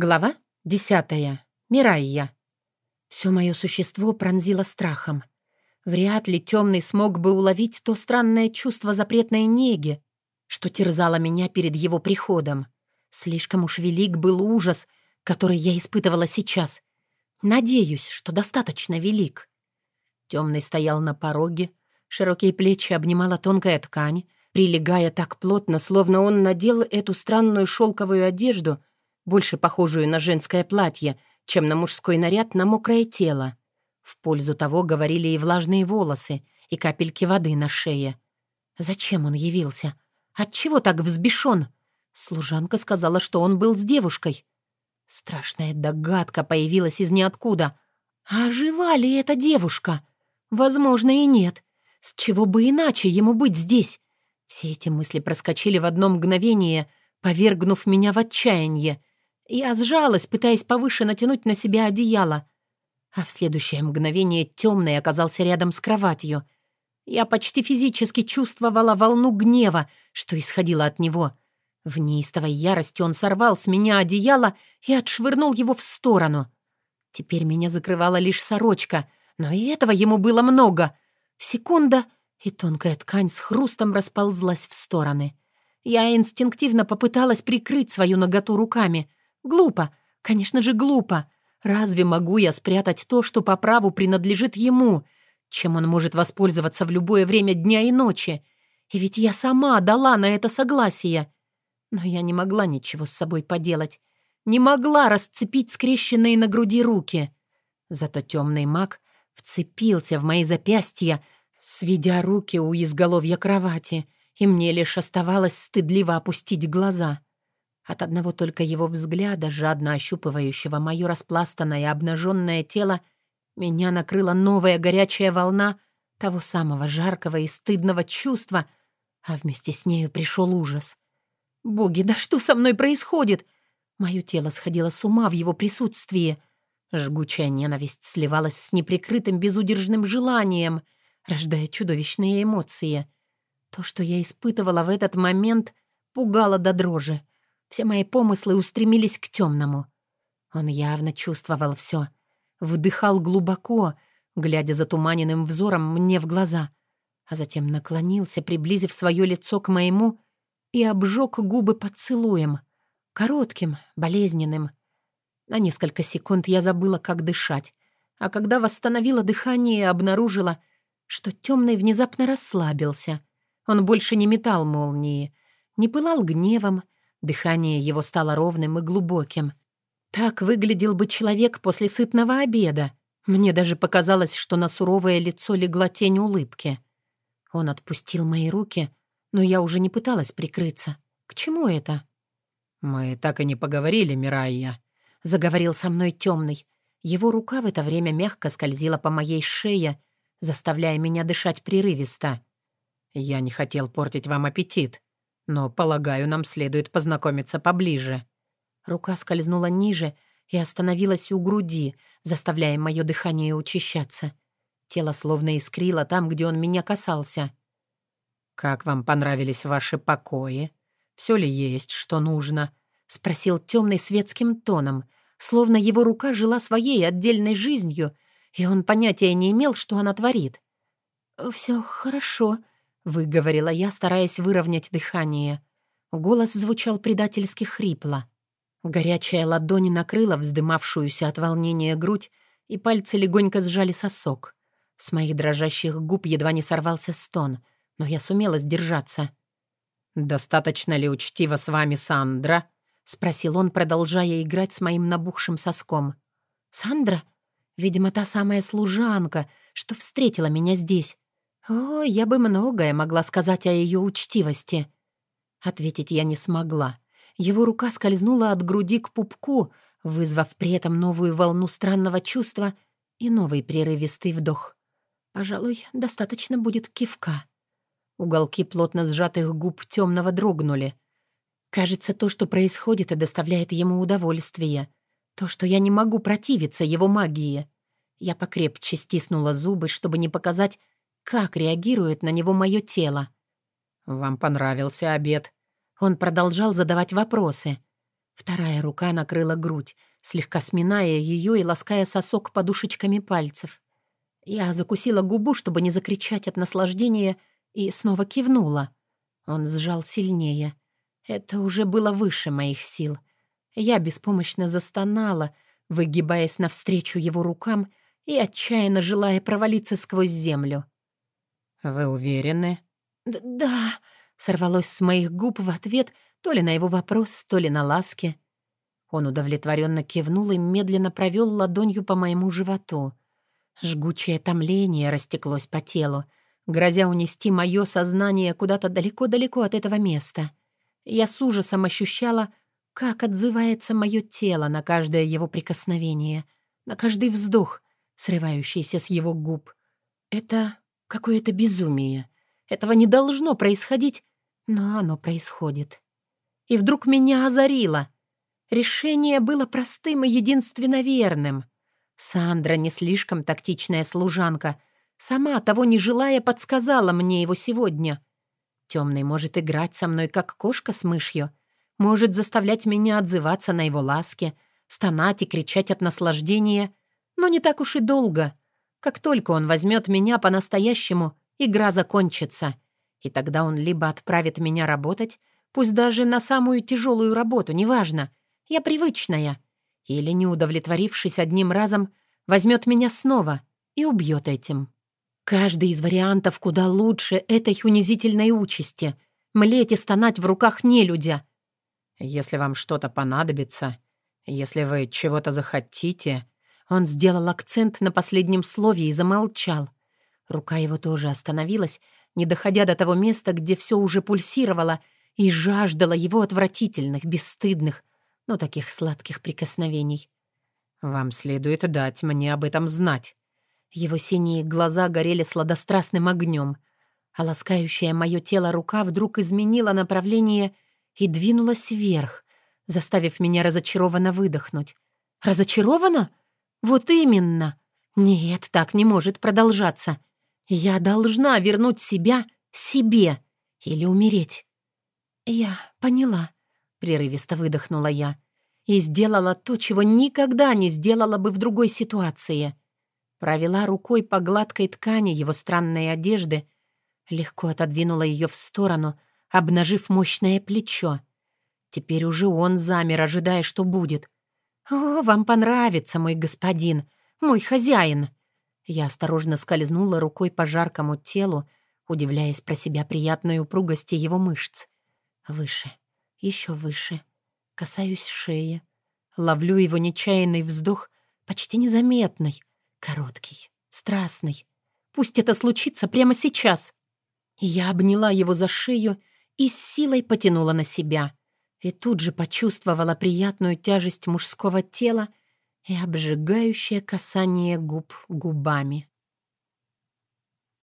Глава десятая. Мирайя. Все мое существо пронзило страхом. Вряд ли темный смог бы уловить то странное чувство запретной неги, что терзало меня перед его приходом. Слишком уж велик был ужас, который я испытывала сейчас. Надеюсь, что достаточно велик. Темный стоял на пороге, широкие плечи обнимала тонкая ткань, прилегая так плотно, словно он надел эту странную шелковую одежду — больше похожую на женское платье, чем на мужской наряд на мокрое тело. В пользу того говорили и влажные волосы, и капельки воды на шее. Зачем он явился? Отчего так взбешен? Служанка сказала, что он был с девушкой. Страшная догадка появилась из ниоткуда. А жива ли эта девушка? Возможно, и нет. С чего бы иначе ему быть здесь? Все эти мысли проскочили в одно мгновение, повергнув меня в отчаяние. Я сжалась, пытаясь повыше натянуть на себя одеяло. А в следующее мгновение темный оказался рядом с кроватью. Я почти физически чувствовала волну гнева, что исходило от него. В неистовой ярости он сорвал с меня одеяло и отшвырнул его в сторону. Теперь меня закрывала лишь сорочка, но и этого ему было много. Секунда, и тонкая ткань с хрустом расползлась в стороны. Я инстинктивно попыталась прикрыть свою ноготу руками — Глупо, конечно же, глупо. Разве могу я спрятать то, что по праву принадлежит ему, чем он может воспользоваться в любое время дня и ночи? И ведь я сама дала на это согласие. Но я не могла ничего с собой поделать. Не могла расцепить скрещенные на груди руки. Зато темный маг вцепился в мои запястья, сведя руки у изголовья кровати, и мне лишь оставалось стыдливо опустить глаза — от одного только его взгляда, жадно ощупывающего мое распластанное и обнаженное тело, меня накрыла новая горячая волна того самого жаркого и стыдного чувства, а вместе с нею пришел ужас. «Боги, да что со мной происходит?» Мое тело сходило с ума в его присутствии. Жгучая ненависть сливалась с неприкрытым безудержным желанием, рождая чудовищные эмоции. То, что я испытывала в этот момент, пугало до дрожи. Все мои помыслы устремились к темному. Он явно чувствовал все. Вдыхал глубоко, глядя затуманенным взором мне в глаза, а затем наклонился, приблизив свое лицо к моему, и обжег губы поцелуем, коротким, болезненным. На несколько секунд я забыла, как дышать, а когда восстановила дыхание, обнаружила, что темный внезапно расслабился. Он больше не метал молнии, не пылал гневом, Дыхание его стало ровным и глубоким. Так выглядел бы человек после сытного обеда. Мне даже показалось, что на суровое лицо легла тень улыбки. Он отпустил мои руки, но я уже не пыталась прикрыться. К чему это? «Мы так и не поговорили, Мирайя», — заговорил со мной темный. Его рука в это время мягко скользила по моей шее, заставляя меня дышать прерывисто. «Я не хотел портить вам аппетит. Но, полагаю, нам следует познакомиться поближе». Рука скользнула ниже и остановилась у груди, заставляя мое дыхание учащаться. Тело словно искрило там, где он меня касался. «Как вам понравились ваши покои? Все ли есть, что нужно?» — спросил темный светским тоном, словно его рука жила своей отдельной жизнью, и он понятия не имел, что она творит. «Все хорошо», выговорила я, стараясь выровнять дыхание. Голос звучал предательски хрипло. Горячая ладонь накрыла вздымавшуюся от волнения грудь, и пальцы легонько сжали сосок. С моих дрожащих губ едва не сорвался стон, но я сумела сдержаться. «Достаточно ли учтиво с вами Сандра?» — спросил он, продолжая играть с моим набухшим соском. «Сандра? Видимо, та самая служанка, что встретила меня здесь. О, я бы многое могла сказать о ее учтивости. Ответить я не смогла. Его рука скользнула от груди к пупку, вызвав при этом новую волну странного чувства и новый прерывистый вдох. Пожалуй, достаточно будет кивка. Уголки плотно сжатых губ темного дрогнули. Кажется, то, что происходит, и доставляет ему удовольствие. То, что я не могу противиться его магии. Я покрепче стиснула зубы, чтобы не показать, как реагирует на него мое тело. «Вам понравился обед?» Он продолжал задавать вопросы. Вторая рука накрыла грудь, слегка сминая ее и лаская сосок подушечками пальцев. Я закусила губу, чтобы не закричать от наслаждения, и снова кивнула. Он сжал сильнее. Это уже было выше моих сил. Я беспомощно застонала, выгибаясь навстречу его рукам и отчаянно желая провалиться сквозь землю. «Вы уверены?» Д «Да», — сорвалось с моих губ в ответ то ли на его вопрос, то ли на ласки. Он удовлетворенно кивнул и медленно провел ладонью по моему животу. Жгучее томление растеклось по телу, грозя унести мое сознание куда-то далеко-далеко от этого места. Я с ужасом ощущала, как отзывается мое тело на каждое его прикосновение, на каждый вздох, срывающийся с его губ. Это какое-то безумие. Этого не должно происходить, но оно происходит. И вдруг меня озарило. Решение было простым и единственно верным. Сандра, не слишком тактичная служанка, сама, того не желая, подсказала мне его сегодня. Темный может играть со мной, как кошка с мышью, может заставлять меня отзываться на его ласки, стонать и кричать от наслаждения, но не так уж и долго. Как только он возьмет меня по-настоящему, игра закончится. И тогда он либо отправит меня работать, пусть даже на самую тяжелую работу, неважно, я привычная, или, не удовлетворившись одним разом, возьмет меня снова и убьет этим. Каждый из вариантов куда лучше этой унизительной участи — млеть и стонать в руках нелюдя. Если вам что-то понадобится, если вы чего-то захотите... Он сделал акцент на последнем слове и замолчал. Рука его тоже остановилась, не доходя до того места, где все уже пульсировало и жаждало его отвратительных, бесстыдных, но таких сладких прикосновений. «Вам следует дать мне об этом знать». Его синие глаза горели сладострастным огнем, а ласкающая мое тело рука вдруг изменила направление и двинулась вверх, заставив меня разочарованно выдохнуть. «Разочарована? Вот именно! Нет, так не может продолжаться. Я должна вернуть себя себе или умереть». «Я поняла», — прерывисто выдохнула я, и сделала то, чего никогда не сделала бы в другой ситуации. Провела рукой по гладкой ткани его странной одежды, легко отодвинула ее в сторону, обнажив мощное плечо. Теперь уже он замер, ожидая, что будет. «О, вам понравится, мой господин, мой хозяин!» Я осторожно скользнула рукой по жаркому телу, удивляясь про себя приятной упругости его мышц. Выше, еще выше. Касаюсь шеи. Ловлю его нечаянный вздох, почти незаметный, короткий, страстный. Пусть это случится прямо сейчас. Я обняла его за шею и с силой потянула на себя. И тут же почувствовала приятную тяжесть мужского тела и обжигающее касание губ губами.